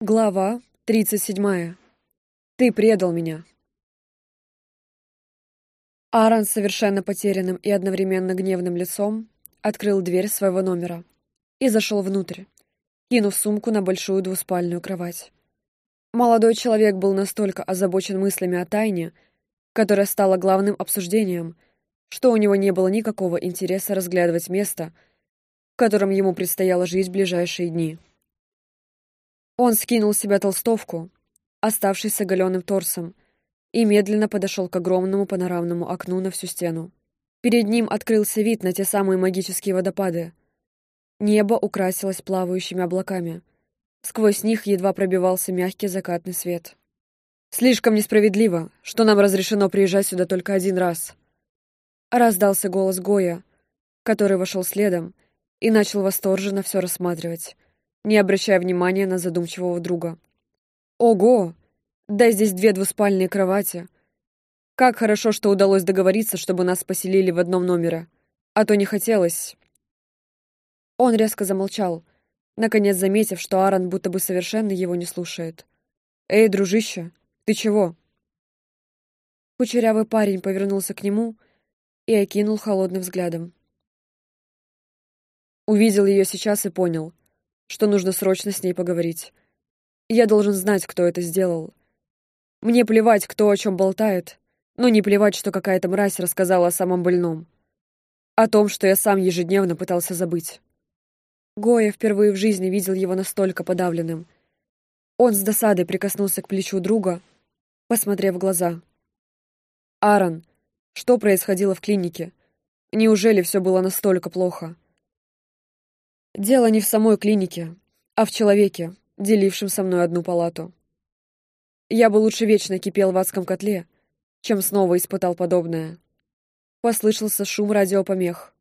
Глава 37. Ты предал меня. Аарон с совершенно потерянным и одновременно гневным лицом открыл дверь своего номера и зашел внутрь, кинув сумку на большую двуспальную кровать. Молодой человек был настолько озабочен мыслями о тайне, которая стала главным обсуждением, что у него не было никакого интереса разглядывать место, в котором ему предстояло жить в ближайшие дни. Он скинул с себя толстовку, оставшись с оголенным торсом, и медленно подошел к огромному панорамному окну на всю стену. Перед ним открылся вид на те самые магические водопады. Небо украсилось плавающими облаками. Сквозь них едва пробивался мягкий закатный свет. «Слишком несправедливо, что нам разрешено приезжать сюда только один раз», раздался голос Гоя, который вошел следом и начал восторженно все рассматривать не обращая внимания на задумчивого друга. «Ого! Да здесь две двуспальные кровати. Как хорошо, что удалось договориться, чтобы нас поселили в одном номере. А то не хотелось...» Он резко замолчал, наконец заметив, что Аарон будто бы совершенно его не слушает. «Эй, дружище, ты чего?» Кучерявый парень повернулся к нему и окинул холодным взглядом. Увидел ее сейчас и понял что нужно срочно с ней поговорить. Я должен знать, кто это сделал. Мне плевать, кто о чем болтает, но не плевать, что какая-то мразь рассказала о самом больном. О том, что я сам ежедневно пытался забыть. Гоя впервые в жизни видел его настолько подавленным. Он с досадой прикоснулся к плечу друга, посмотрев в глаза. «Аарон, что происходило в клинике? Неужели все было настолько плохо?» Дело не в самой клинике, а в человеке, делившем со мной одну палату. Я бы лучше вечно кипел в адском котле, чем снова испытал подобное. Послышался шум радиопомех.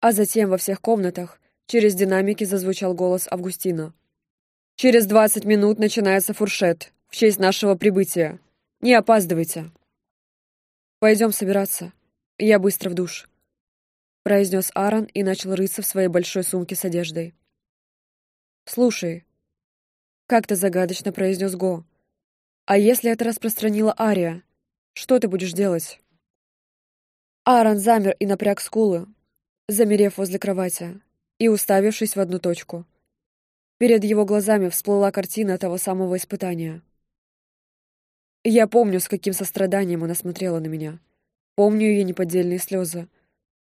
А затем во всех комнатах через динамики зазвучал голос Августина. «Через двадцать минут начинается фуршет в честь нашего прибытия. Не опаздывайте». «Пойдем собираться. Я быстро в душ» произнес Аарон и начал рыться в своей большой сумке с одеждой. «Слушай», — как-то загадочно произнес Го, «а если это распространила Ария, что ты будешь делать?» Аарон замер и напряг скулы, замерев возле кровати и уставившись в одну точку. Перед его глазами всплыла картина того самого испытания. Я помню, с каким состраданием она смотрела на меня. Помню ее неподдельные слезы.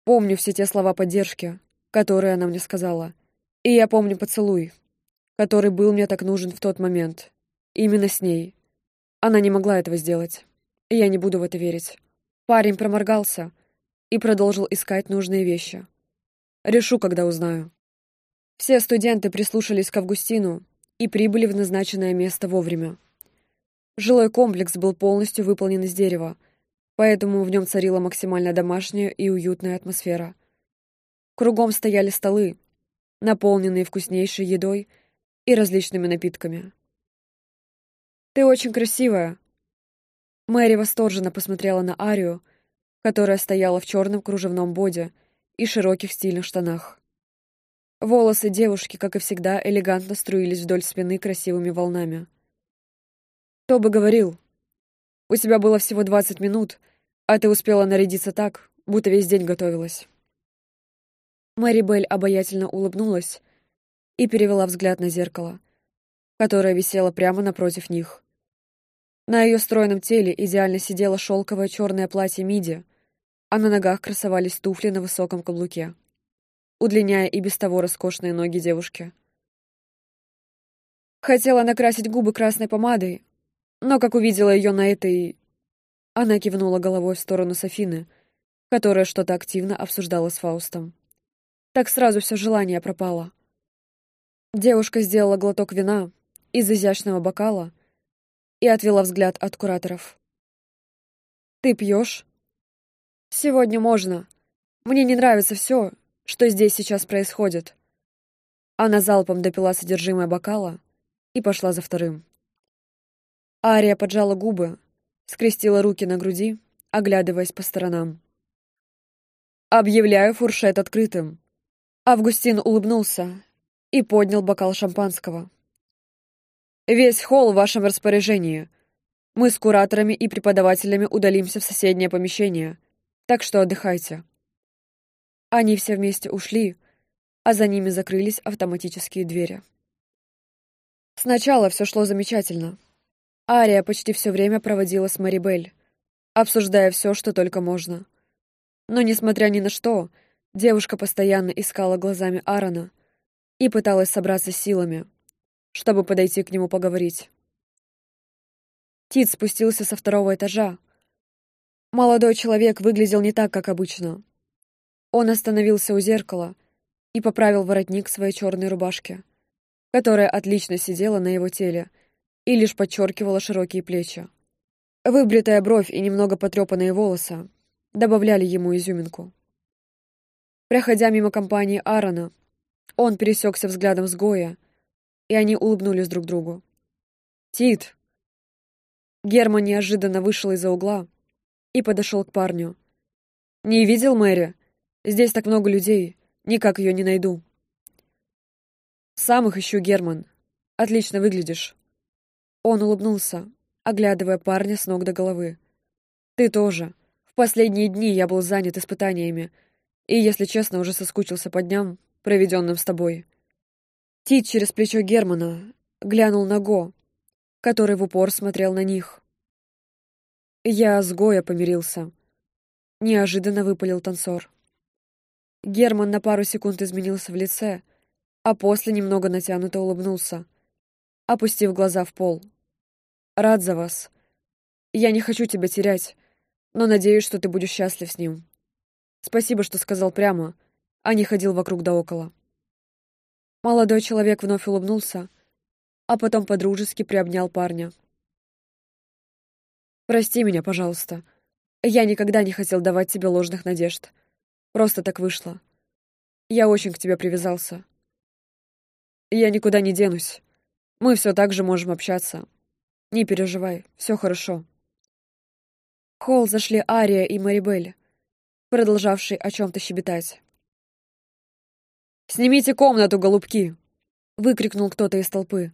Помню все те слова поддержки, которые она мне сказала. И я помню поцелуй, который был мне так нужен в тот момент. Именно с ней. Она не могла этого сделать. И я не буду в это верить. Парень проморгался и продолжил искать нужные вещи. Решу, когда узнаю. Все студенты прислушались к Августину и прибыли в назначенное место вовремя. Жилой комплекс был полностью выполнен из дерева, поэтому в нем царила максимально домашняя и уютная атмосфера. Кругом стояли столы, наполненные вкуснейшей едой и различными напитками. «Ты очень красивая!» Мэри восторженно посмотрела на Арию, которая стояла в черном кружевном боде и широких стильных штанах. Волосы девушки, как и всегда, элегантно струились вдоль спины красивыми волнами. «Кто бы говорил?» У тебя было всего двадцать минут, а ты успела нарядиться так, будто весь день готовилась». Мэри Белль обаятельно улыбнулась и перевела взгляд на зеркало, которое висело прямо напротив них. На ее стройном теле идеально сидело шелковое черное платье миди, а на ногах красовались туфли на высоком каблуке, удлиняя и без того роскошные ноги девушки. Хотела накрасить губы красной помадой, но как увидела ее на этой... Она кивнула головой в сторону Софины, которая что-то активно обсуждала с Фаустом. Так сразу все желание пропало. Девушка сделала глоток вина из изящного бокала и отвела взгляд от кураторов. «Ты пьешь?» «Сегодня можно. Мне не нравится все, что здесь сейчас происходит». Она залпом допила содержимое бокала и пошла за вторым. Ария поджала губы, скрестила руки на груди, оглядываясь по сторонам. «Объявляю фуршет открытым». Августин улыбнулся и поднял бокал шампанского. Весь холл в вашем распоряжении. Мы с кураторами и преподавателями удалимся в соседнее помещение, так что отдыхайте». Они все вместе ушли, а за ними закрылись автоматические двери. Сначала все шло замечательно. Ария почти все время проводила с Марибель, обсуждая все, что только можно. Но, несмотря ни на что, девушка постоянно искала глазами Аарона и пыталась собраться силами, чтобы подойти к нему поговорить. Тит спустился со второго этажа. Молодой человек выглядел не так, как обычно. Он остановился у зеркала и поправил воротник своей черной рубашки, которая отлично сидела на его теле и лишь подчеркивала широкие плечи. Выбритая бровь и немного потрепанные волосы добавляли ему изюминку. Проходя мимо компании Аарона, он пересекся взглядом с Гоя, и они улыбнулись друг другу. «Тит!» Герман неожиданно вышел из-за угла и подошел к парню. «Не видел Мэри? Здесь так много людей, никак ее не найду». «Сам их ищу, Герман. Отлично выглядишь». Он улыбнулся, оглядывая парня с ног до головы. «Ты тоже. В последние дни я был занят испытаниями, и, если честно, уже соскучился по дням, проведенным с тобой». Тит через плечо Германа глянул на Го, который в упор смотрел на них. «Я с Гоя помирился», — неожиданно выпалил танцор. Герман на пару секунд изменился в лице, а после немного натянуто улыбнулся, опустив глаза в пол. «Рад за вас. Я не хочу тебя терять, но надеюсь, что ты будешь счастлив с ним. Спасибо, что сказал прямо, а не ходил вокруг да около». Молодой человек вновь улыбнулся, а потом подружески приобнял парня. «Прости меня, пожалуйста. Я никогда не хотел давать тебе ложных надежд». Просто так вышло. Я очень к тебе привязался. Я никуда не денусь. Мы все так же можем общаться. Не переживай, все хорошо. В холл зашли Ария и Марибель, продолжавшие о чем-то щебетать. «Снимите комнату, голубки!» — выкрикнул кто-то из толпы.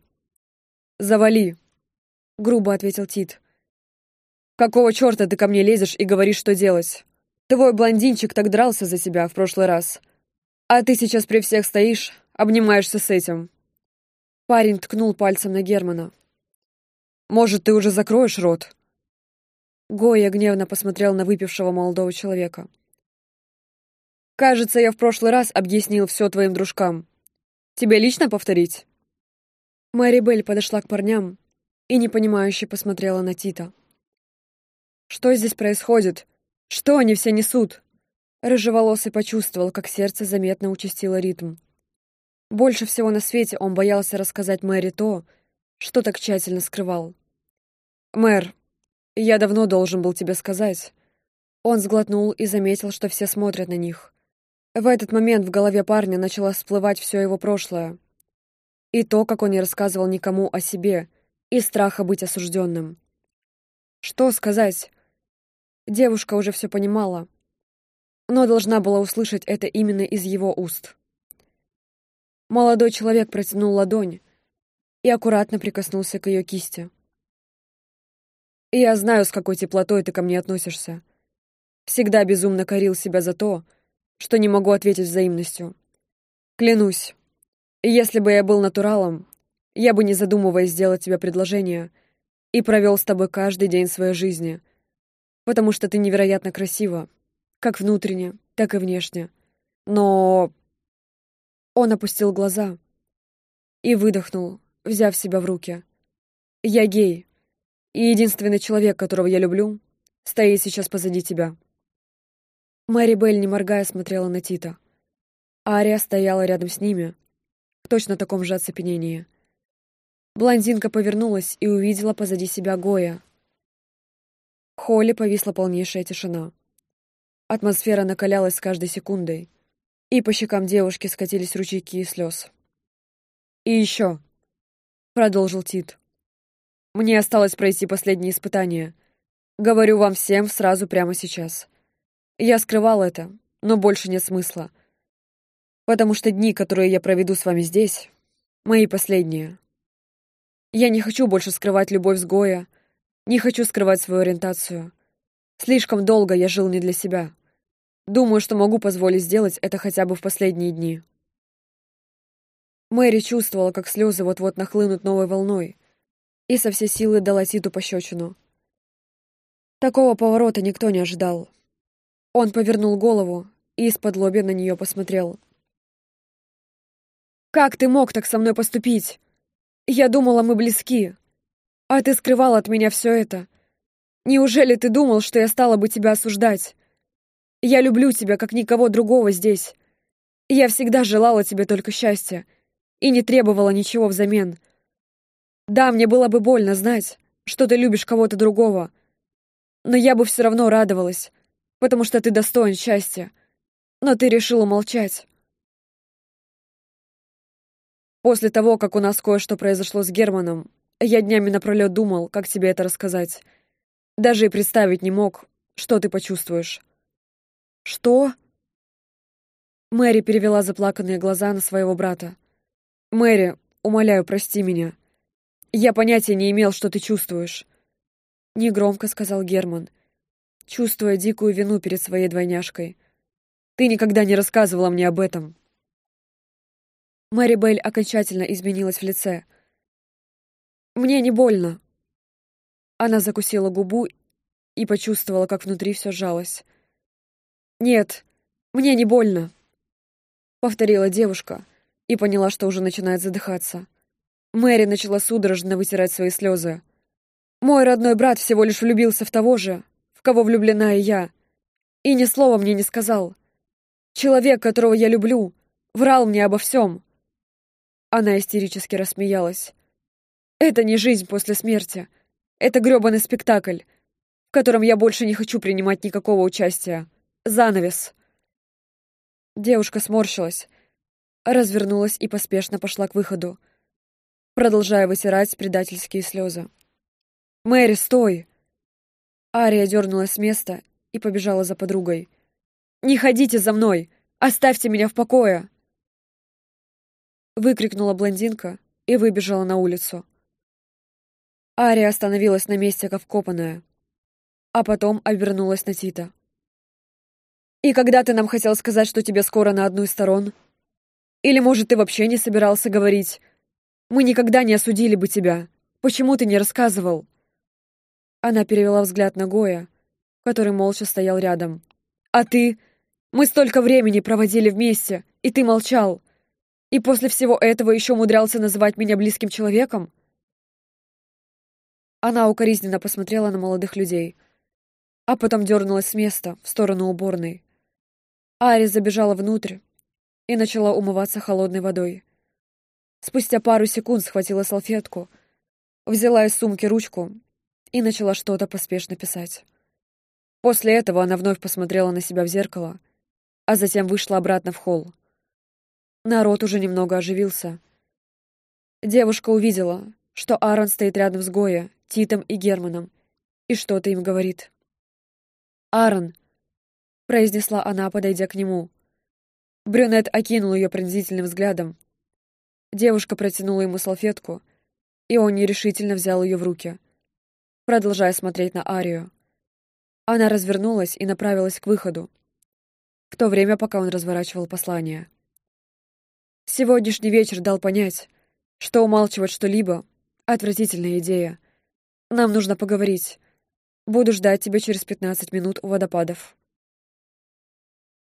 «Завали!» — грубо ответил Тит. «Какого черта ты ко мне лезешь и говоришь, что делать? Твой блондинчик так дрался за тебя в прошлый раз. А ты сейчас при всех стоишь, обнимаешься с этим. Парень ткнул пальцем на Германа. Может, ты уже закроешь рот? Гоя гневно посмотрел на выпившего молодого человека. Кажется, я в прошлый раз объяснил все твоим дружкам. Тебе лично повторить? Мэри Белль подошла к парням и непонимающе посмотрела на Тита. Что здесь происходит? Что они все несут? Рыжеволосый почувствовал, как сердце заметно участило ритм. Больше всего на свете он боялся рассказать Мэри то, что так тщательно скрывал. «Мэр, я давно должен был тебе сказать». Он сглотнул и заметил, что все смотрят на них. В этот момент в голове парня начало всплывать все его прошлое. И то, как он не рассказывал никому о себе, и страха быть осужденным. Что сказать? Девушка уже все понимала, но должна была услышать это именно из его уст. Молодой человек протянул ладонь и аккуратно прикоснулся к ее кисти. «Я знаю, с какой теплотой ты ко мне относишься. Всегда безумно корил себя за то, что не могу ответить взаимностью. Клянусь, если бы я был натуралом, я бы, не задумываясь, сделал тебе предложение и провел с тобой каждый день своей жизни — потому что ты невероятно красива, как внутренне, так и внешне. Но...» Он опустил глаза и выдохнул, взяв себя в руки. «Я гей, и единственный человек, которого я люблю, стоит сейчас позади тебя». Мэри Белль, не моргая, смотрела на Тита. Ария стояла рядом с ними, в точно таком же оцепенении. Блондинка повернулась и увидела позади себя Гоя, в холле повисла полнейшая тишина. Атмосфера накалялась с каждой секундой, и по щекам девушки скатились ручейки и слез. «И еще», — продолжил Тит, — «мне осталось пройти последние испытания. Говорю вам всем сразу прямо сейчас. Я скрывал это, но больше нет смысла, потому что дни, которые я проведу с вами здесь, мои последние». Я не хочу больше скрывать любовь с Гоя, не хочу скрывать свою ориентацию. Слишком долго я жил не для себя. Думаю, что могу позволить сделать это хотя бы в последние дни. Мэри чувствовала, как слезы вот-вот нахлынут новой волной, и со всей силы дала Титу пощечину. Такого поворота никто не ожидал. Он повернул голову и из-под лобья на нее посмотрел. «Как ты мог так со мной поступить? Я думала, мы близки. А ты скрывал от меня все это. Неужели ты думал, что я стала бы тебя осуждать? Я люблю тебя, как никого другого здесь. Я всегда желала тебе только счастья и не требовала ничего взамен. Да, мне было бы больно знать, что ты любишь кого-то другого, но я бы все равно радовалась, потому что ты достоин счастья. Но ты решила молчать. После того, как у нас кое-что произошло с Германом, я днями напролёт думал, как тебе это рассказать. Даже и представить не мог, что ты почувствуешь. Что? Мэри перевела заплаканные глаза на своего брата. «Мэри, умоляю, прости меня. Я понятия не имел, что ты чувствуешь». Негромко сказал Герман, чувствуя дикую вину перед своей двойняшкой. «Ты никогда не рассказывала мне об этом». Мэри Белль окончательно изменилась в лице. «Мне не больно». Она закусила губу и почувствовала, как внутри все сжалось. «Нет, мне не больно», — повторила девушка и поняла, что уже начинает задыхаться. Мэри начала судорожно вытирать свои слезы. «Мой родной брат всего лишь влюбился в того же, в кого влюблена и я, и ни слова мне не сказал. Человек, которого я люблю, врал мне обо всем». Она истерически рассмеялась. «Это не жизнь после смерти. Это грёбаный спектакль, в котором я больше не хочу принимать никакого участия. Занавес». Девушка сморщилась, развернулась и поспешно пошла к выходу, продолжая вытирать предательские слезы. «Мэри, стой!» Ария дернулась с места и побежала за подругой. «Не ходите за мной! Оставьте меня в покое!» Выкрикнула блондинка и выбежала на улицу. Ария остановилась на месте, как вкопанная, а потом обернулась на Тита. «И когда ты нам хотел сказать, что тебе скоро на одну из сторон?» Или, может, ты вообще не собирался говорить? Мы никогда не осудили бы тебя. Почему ты не рассказывал?» Она перевела взгляд на Гоя, который молча стоял рядом. «А ты? Мы столько времени проводили вместе, и ты молчал. И после всего этого еще умудрялся называть меня близким человеком?» Она укоризненно посмотрела на молодых людей, а потом дернулась с места в сторону уборной. Ари забежала внутрь, и начала умываться холодной водой. Спустя пару секунд схватила салфетку, взяла из сумки ручку и начала что-то поспешно писать. После этого она вновь посмотрела на себя в зеркало, а затем вышла обратно в холл. Народ уже немного оживился. Девушка увидела, что Аарон стоит рядом с Гоя, Титом и Германом, и что-то им говорит. «Аарон!» — произнесла она, подойдя к нему — Брюнет окинул ее пронзительным взглядом. Девушка протянула ему салфетку, и он нерешительно взял ее в руки, продолжая смотреть на Арию. Она развернулась и направилась к выходу, в то время, пока он разворачивал послание. Сегодняшний вечер дал понять, что умалчивать что-либо — отвратительная идея. Нам нужно поговорить. Буду ждать тебя через пятнадцать минут у водопадов.